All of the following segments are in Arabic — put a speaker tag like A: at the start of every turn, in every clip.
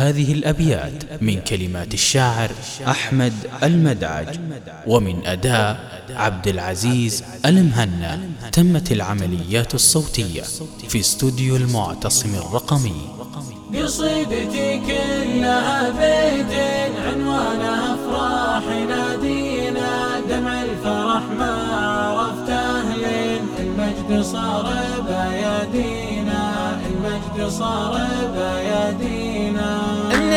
A: هذه الأبيات من كلمات الشاعر أحمد المدعج ومن أداء عبد العزيز المهنا تمت العمليات الصوتية في استوديو المعتصم الرقمي.
B: قصيدتي كلها بيت عنوانها أفراح نادينا دمع الفرح ما عرفت أهل المجد صار بيادينا المجد صار بيادينا.
C: ان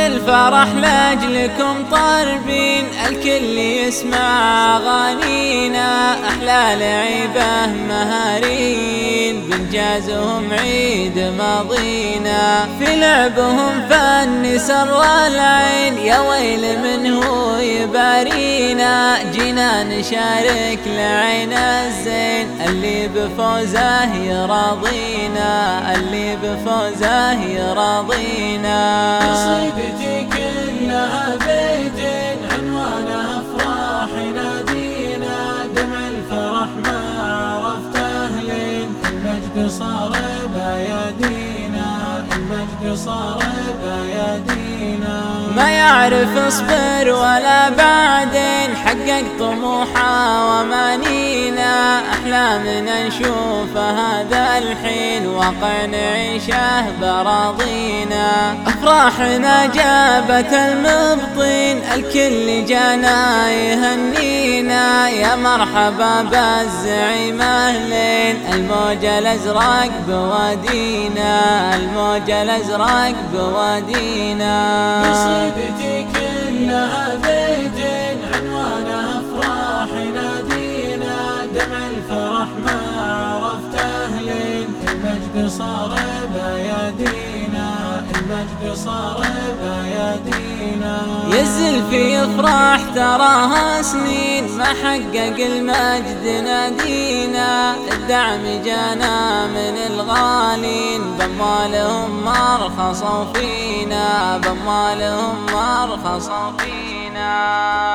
C: الفرح لأجلكم طربين الكل يسمع أغانينا أحلى لعيبه مهارين. بانجازهم عيد ماضينا في لعبهم فن سر العين يا ويل من هو يبارينا. جينا نشارك لعين الزين اللي بفوزه يراضينا. اللي بفوزه يراضينا.
B: قصيدتي كلها ما
C: يعرف اصبر ولا بعدين حقق طموحه ومانينا أحلامنا نشوف هذا الحين واقع نعيشه براضينا. أفراحنا جابت المبطين الكل جانا يهنينا يا مرحبا بالزعيم أهلين. الموج الأزرق بوادينا الموج الأزرق بوادينا.
B: قصيدتي كلها بيت عنوانها أفراح نادينا. دمع الفرح ما عرفت اهلين المجد صار بيادينا. المجد صار بيادينا.
C: يزل في افراح تراها سنين ما حقق المجد نادينا. الدعم جانا من الغالين بمالهم ما رخصوا فينا. بمالهم ما رخصوا فينا.